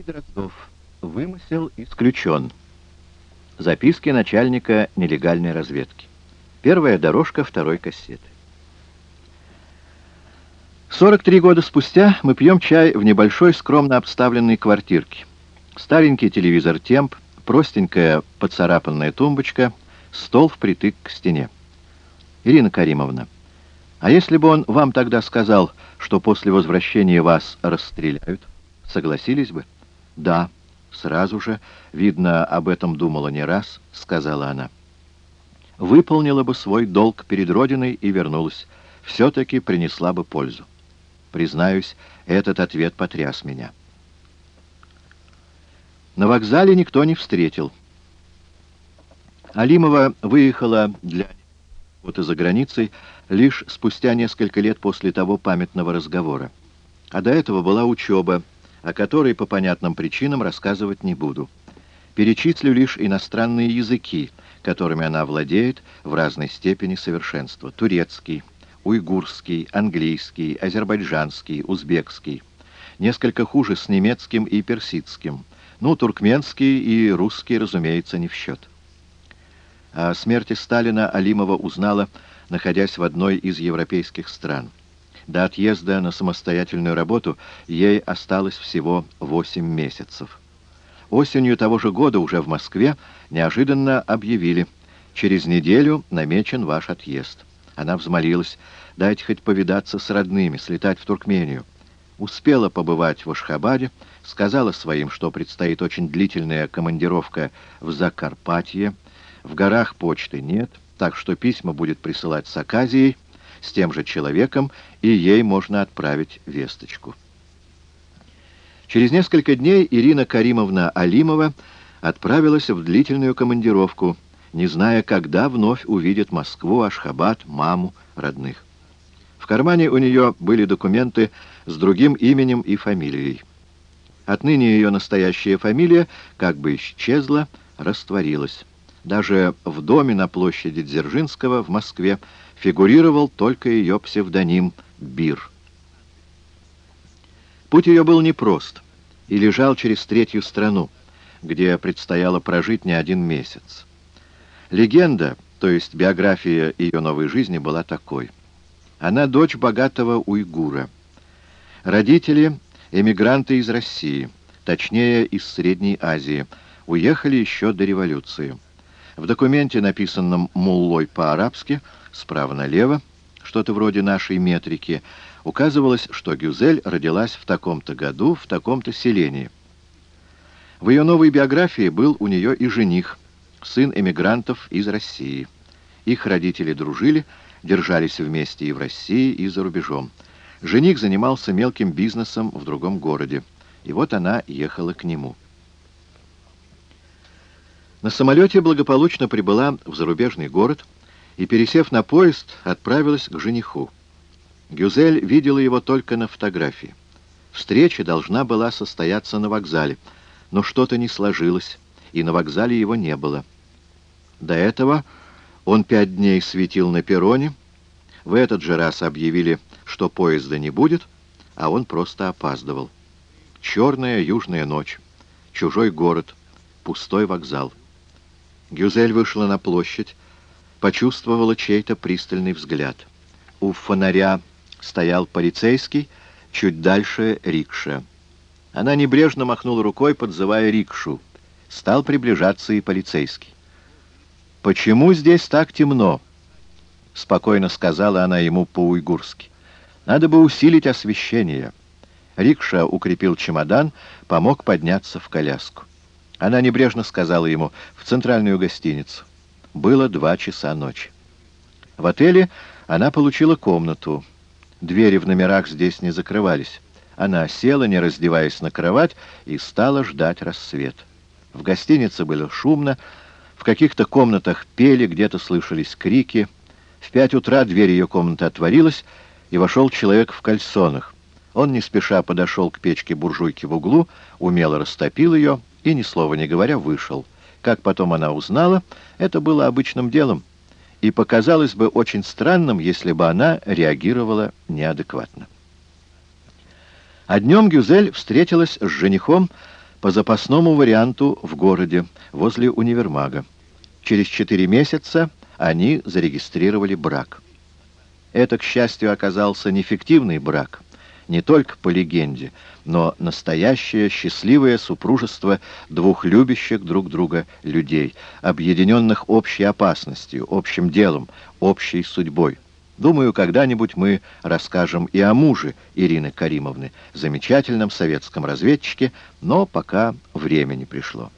Дроздов. Вымысел исключен. Записки начальника нелегальной разведки. Первая дорожка второй кассеты. 43 года спустя мы пьем чай в небольшой скромно обставленной квартирке. Старенький телевизор «Темп», простенькая поцарапанная тумбочка, стол впритык к стене. Ирина Каримовна, а если бы он вам тогда сказал, что после возвращения вас расстреляют, согласились бы? Да, сразу же, видно, об этом думала не раз, сказала она. Выполнила бы свой долг перед Родиной и вернулась. Все-таки принесла бы пользу. Признаюсь, этот ответ потряс меня. На вокзале никто не встретил. Алимова выехала для вот и за границей лишь спустя несколько лет после того памятного разговора. А до этого была учеба, о которой по понятным причинам рассказывать не буду. Перечислю лишь иностранные языки, которыми она владеет в разной степени совершенства. Турецкий, уйгурский, английский, азербайджанский, узбекский. Несколько хуже с немецким и персидским. Ну, туркменский и русский, разумеется, не в счет. О смерти Сталина Алимова узнала, находясь в одной из европейских стран. До отъезда на самостоятельную работу ей осталось всего 8 месяцев. Осенью того же года уже в Москве неожиданно объявили «Через неделю намечен ваш отъезд». Она взмолилась «Дайте хоть повидаться с родными, слетать в Туркмению». Успела побывать в Ашхабаде, сказала своим, что предстоит очень длительная командировка в Закарпатье, в горах почты нет, так что письма будет присылать с Аказией, с тем же человеком, и ей можно отправить весточку. Через несколько дней Ирина Каримовна Алимова отправилась в длительную командировку, не зная, когда вновь увидит Москву, Ашхабад, маму, родных. В кармане у нее были документы с другим именем и фамилией. Отныне ее настоящая фамилия как бы исчезла, растворилась. Даже в доме на площади Дзержинского в Москве фигурировал только ее псевдоним Бир. Путь ее был непрост и лежал через третью страну, где предстояло прожить не один месяц. Легенда, то есть биография ее новой жизни, была такой. Она дочь богатого уйгура. Родители — эмигранты из России, точнее, из Средней Азии, уехали еще до революции. В документе, написанном муллой по-арабски, справа налево, что-то вроде нашей метрики, указывалось, что Гюзель родилась в таком-то году, в таком-то селении. В ее новой биографии был у нее и жених, сын эмигрантов из России. Их родители дружили, держались вместе и в России, и за рубежом. Жених занимался мелким бизнесом в другом городе, и вот она ехала к нему. На самолете благополучно прибыла в зарубежный город и, пересев на поезд, отправилась к жениху. Гюзель видела его только на фотографии. Встреча должна была состояться на вокзале, но что-то не сложилось, и на вокзале его не было. До этого он пять дней светил на перроне, в этот же раз объявили, что поезда не будет, а он просто опаздывал. Черная южная ночь, чужой город, пустой вокзал. Гюзель вышла на площадь, почувствовала чей-то пристальный взгляд. У фонаря стоял полицейский, чуть дальше рикша. Она небрежно махнула рукой, подзывая рикшу. Стал приближаться и полицейский. «Почему здесь так темно?» — спокойно сказала она ему по-уйгурски. «Надо бы усилить освещение». Рикша укрепил чемодан, помог подняться в коляску. Она небрежно сказала ему «в центральную гостиницу». Было два часа ночи. В отеле она получила комнату. Двери в номерах здесь не закрывались. Она села, не раздеваясь на кровать, и стала ждать рассвет. В гостинице было шумно, в каких-то комнатах пели, где-то слышались крики. В пять утра дверь ее комнаты отворилась, и вошел человек в кальсонах. Он не спеша подошел к печке буржуйки в углу, умело растопил ее и, ни слова не говоря, вышел. Как потом она узнала, это было обычным делом, и показалось бы очень странным, если бы она реагировала неадекватно. А днем Гюзель встретилась с женихом по запасному варианту в городе, возле универмага. Через четыре месяца они зарегистрировали брак. Это, к счастью, оказался не брак, не только по легенде, но настоящее счастливое супружество двух любящих друг друга людей, объединенных общей опасностью, общим делом, общей судьбой. Думаю, когда-нибудь мы расскажем и о муже Ирины Каримовны, замечательном советском разведчике, но пока время не пришло.